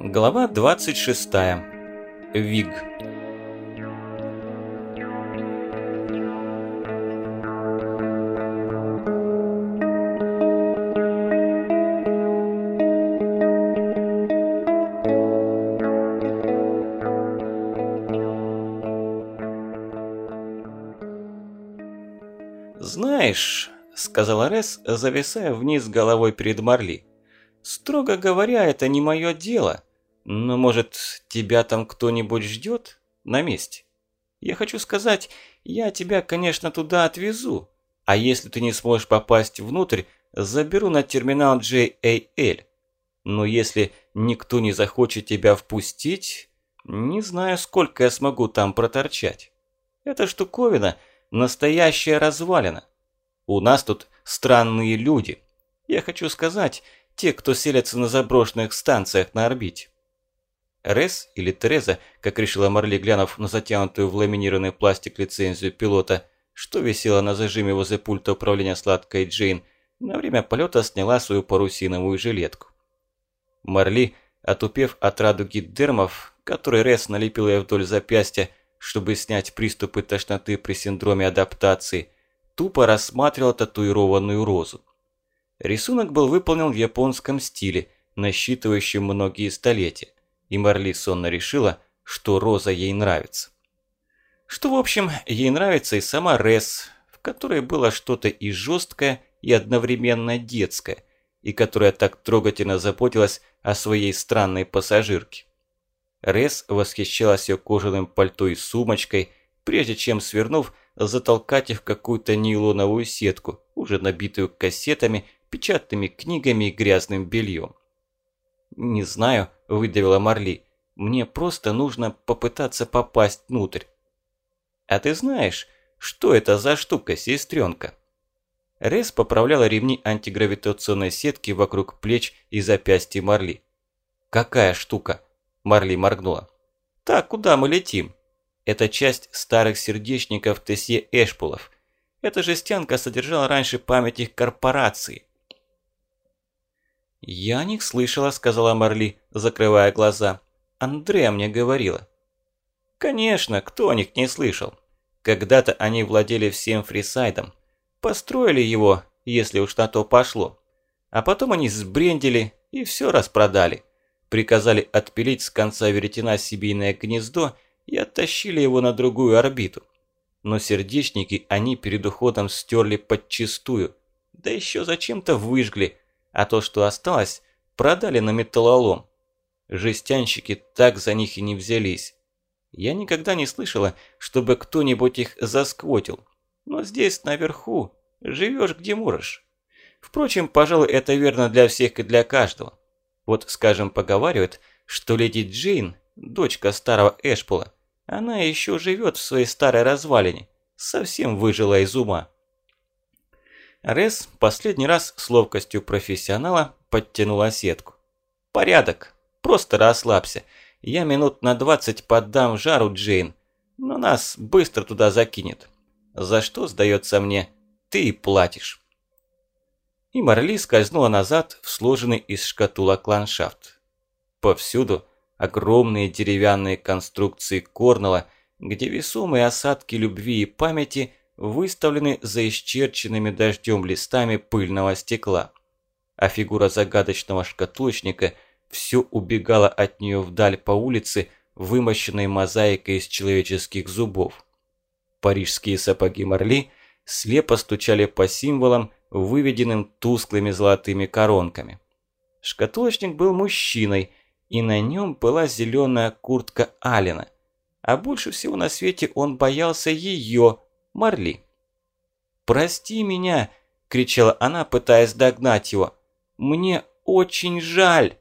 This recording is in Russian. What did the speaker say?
Глава 26. Виг. «Знаешь», — сказала Рес, зависая вниз головой перед Марли, — «строго говоря, это не мое дело». Но, может, тебя там кто-нибудь ждет на месте? Я хочу сказать, я тебя, конечно, туда отвезу. А если ты не сможешь попасть внутрь, заберу на терминал JAL. Но если никто не захочет тебя впустить, не знаю, сколько я смогу там проторчать. Эта штуковина – настоящая развалина. У нас тут странные люди. Я хочу сказать, те, кто селятся на заброшенных станциях на орбите. Рес или Тереза, как решила Марли, глянув на затянутую в ламинированный пластик лицензию пилота, что висело на зажиме возле пульта управления сладкой Джейн, на время полета сняла свою парусиновую жилетку. Марли, отупев от радуги дермов, который Рес налепил ей вдоль запястья, чтобы снять приступы тошноты при синдроме адаптации, тупо рассматривала татуированную розу. Рисунок был выполнен в японском стиле, насчитывающем многие столетия и Марли сонно решила, что Роза ей нравится. Что, в общем, ей нравится и сама Рес, в которой было что-то и жесткое, и одновременно детское, и которая так трогательно заботилась о своей странной пассажирке. Рес восхищалась ее кожаным пальто и сумочкой, прежде чем, свернув, затолкать их в какую-то нейлоновую сетку, уже набитую кассетами, печатными книгами и грязным бельем. «Не знаю», – выдавила Марли. «Мне просто нужно попытаться попасть внутрь». «А ты знаешь, что это за штука, сестренка?» Рес поправляла ремни антигравитационной сетки вокруг плеч и запястья Марли. «Какая штука?» – Марли моргнула. «Так, куда мы летим?» Это часть старых сердечников Тесье Эшпулов. Эта жестянка содержала раньше память их корпорации. «Я них слышала», – сказала Марли, закрывая глаза. «Андреа мне говорила». «Конечно, кто о них не слышал? Когда-то они владели всем фрисайдом. Построили его, если уж на то пошло. А потом они сбрендили и все распродали. Приказали отпилить с конца веретена сибийное гнездо и оттащили его на другую орбиту. Но сердечники они перед уходом стерли подчистую. Да еще зачем-то выжгли – а то, что осталось, продали на металлолом. Жестянщики так за них и не взялись. Я никогда не слышала, чтобы кто-нибудь их засквотил. Но здесь, наверху, живешь где можешь. Впрочем, пожалуй, это верно для всех и для каждого. Вот, скажем, поговаривают, что леди Джейн, дочка старого Эшпола, она еще живет в своей старой развалине, совсем выжила из ума. Рес последний раз с ловкостью профессионала подтянула сетку. «Порядок. Просто расслабься. Я минут на двадцать поддам жару Джейн, но нас быстро туда закинет. За что, сдается мне, ты и платишь». И Марли скользнула назад в сложенный из шкатулок ландшафт. Повсюду огромные деревянные конструкции Корнелла, где весомые осадки любви и памяти выставлены за исчерченными дождем листами пыльного стекла. А фигура загадочного шкатулочника все убегала от нее вдаль по улице, вымощенной мозаикой из человеческих зубов. Парижские сапоги Марли слепо стучали по символам, выведенным тусклыми золотыми коронками. Шкатулочник был мужчиной, и на нем была зеленая куртка Алина. А больше всего на свете он боялся ее, Марли. «Прости меня!» – кричала она, пытаясь догнать его. «Мне очень жаль!»